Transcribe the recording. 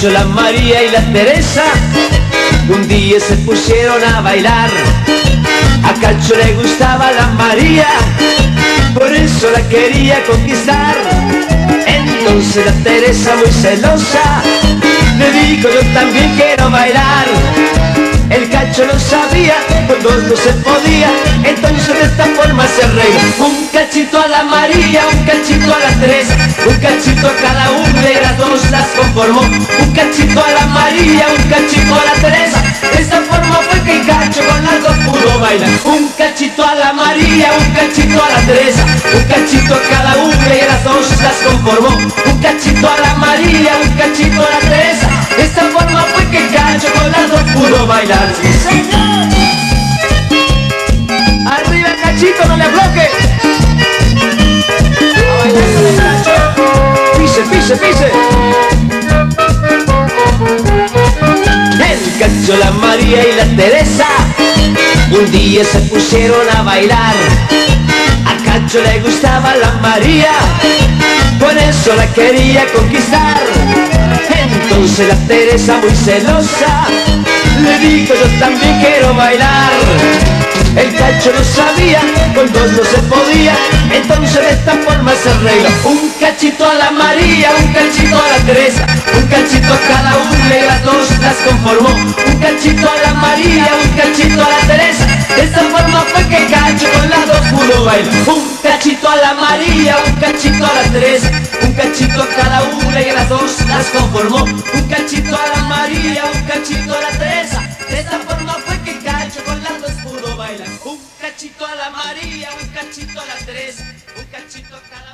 María y la Teresa un día se pusieron a bailar. A Cacho le gustaba la María, por eso la quería conquistar. Entonces la Teresa muy celosa le dijo yo también quiero bailar. El cacho lo sabía, con dos no se podía, entonces de esta forma se reía. Un cachito a la María, un cachito a la Teresa, un cachito a cada una las conformó. Un cachito a la María, un cachito a la Teresa, de esta forma fue que el cacho con las dos pudo bailar. Un cachito a la María, un cachito a la Teresa, un cachito a cada una y las dos las conformó. Un cachito a la María, un cachito a la Teresa, de esta forma fue que el cacho con las dos pudo bailar. ¡Sí, señor! Arriba cachito, no le afloque. A bailar con el cacho. Pise, pise, pise. La María y la Teresa un día se pusieron a bailar. A Cacho le gustaba la María, por eso la quería conquistar. Entonces la Teresa muy celosa le dijo yo también quiero bailar. El cacho no sabía, con dos no se podía, entonces de esta forma se arregló. Un cachito a la María, un cachito a la Teresa, un cachito a cada una y las dos las conformó. Cachito a la Teresa, de esta forma fue que cacho con las dos pudo bailar. Un cachito a la María, un cachito a la Teresa, un cachito a cada una y las dos las conformó. Un cachito a la María, un cachito a la Teresa, de esta forma fue que cacho con las dos pudo bailar. Un cachito a la María, un cachito a la Teresa, un cachito a cada